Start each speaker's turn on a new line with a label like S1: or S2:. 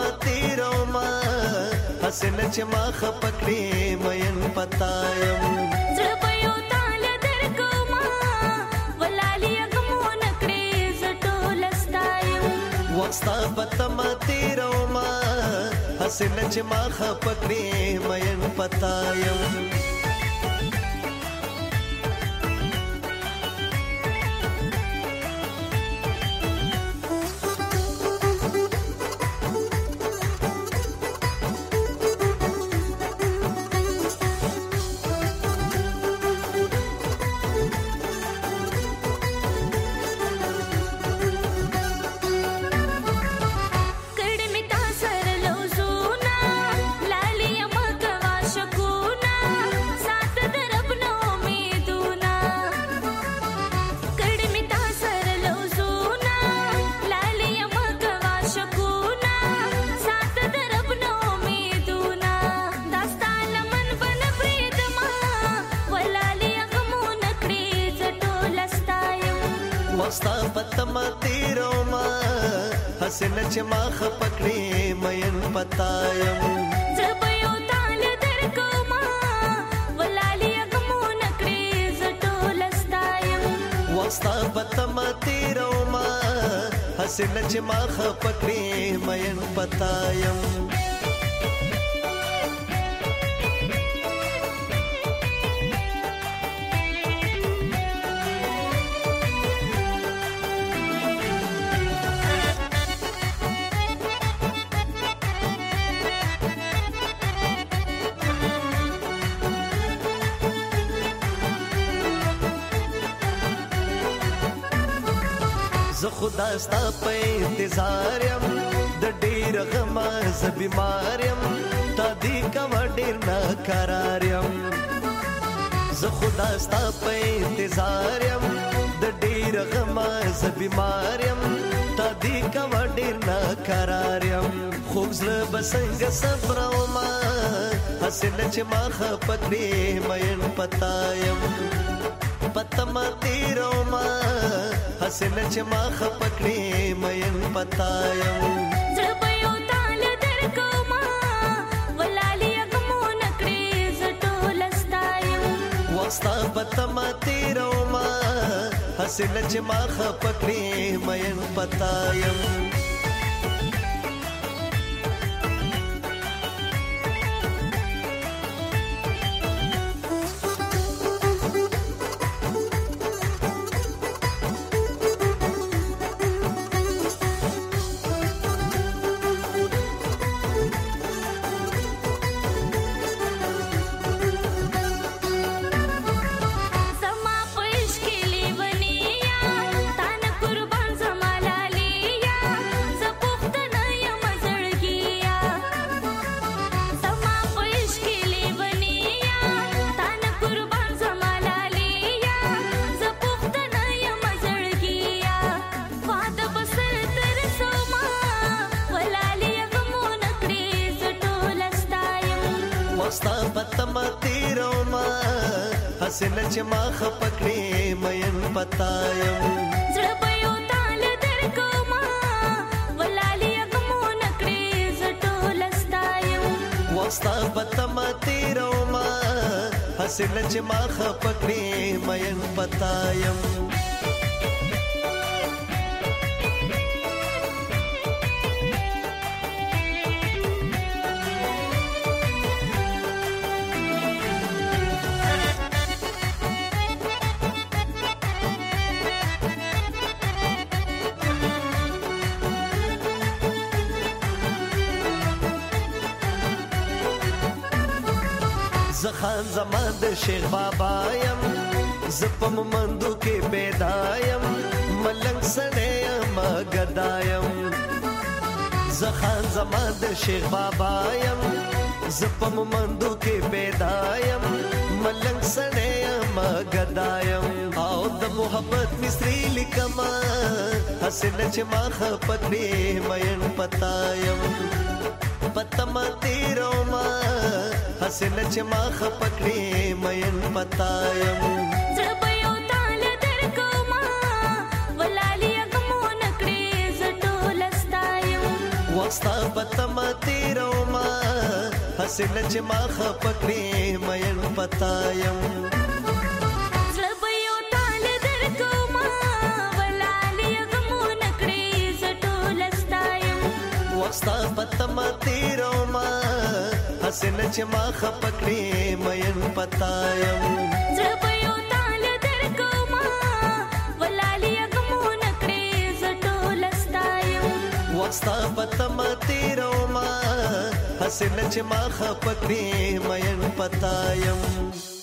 S1: ما تیرو ما حسن چې ما خپکړې مېن پتایم
S2: زړه په یو تال درکو ما ولالي غمو نکړې زټول استایم
S1: وستا پته ما تیرو ما حسن چې ما خپکړې مېن پتایم ستا پتم تیرو ما حسن چې ما خپکړې مېن پتایم زبيو تال در کوما
S2: ولالي غمو نکړې زټول استایم
S1: واستا پتم تیرو ما حسن چې ما خپکړې مېن پتایم زه خدا ستا په انتظار يم د ډېر غم ز بیمار يم تا دې کوم ډېر نه قرار يم زه خدا ستا په انتظار يم د ډېر غم ز بیمار يم تا دې کوم ډېر نه قرار يم خو زه بسنګ صبر او ما حسنه چې ما خپتې مېن پتا يم پتمه فاصله چې ما خپکړې مې پتایم ستا پتما تیرو ما حسن چې ما خپکړې مې پتایم فاصله چې ما خپکړې مې پتایم
S2: زړه په یو تال درکو ما ولالي کوم نکړې زټول استایم
S1: واستا پتم تیرو ما حسنه چې ما خپکړې مې پتایم زخان زمان د شیخ بابا يم ز په مندو کې بيدايم ملنګ سړې ما غدايم زخان زمان د شیخ بابا يم ز په مندو کې بيدايم ملنګ سړې ما غدايم او د محبت مصري لیکما حسن چې ما خپت به مېن پتايم پتم تیرو ما فاصله چې ما خپکړې مې پتایم وستا پتم تیرو ما حسنه چې ما خپکړې مې پتایم ستا پتما داسې نه چې ما خپکړې مېن پتایم زړه په یو
S2: تال درکو ما ولالي غمو نکړې زټول استایم
S1: واستا پتم تیرو ما حسن چې ما خپکړې مېن پتایم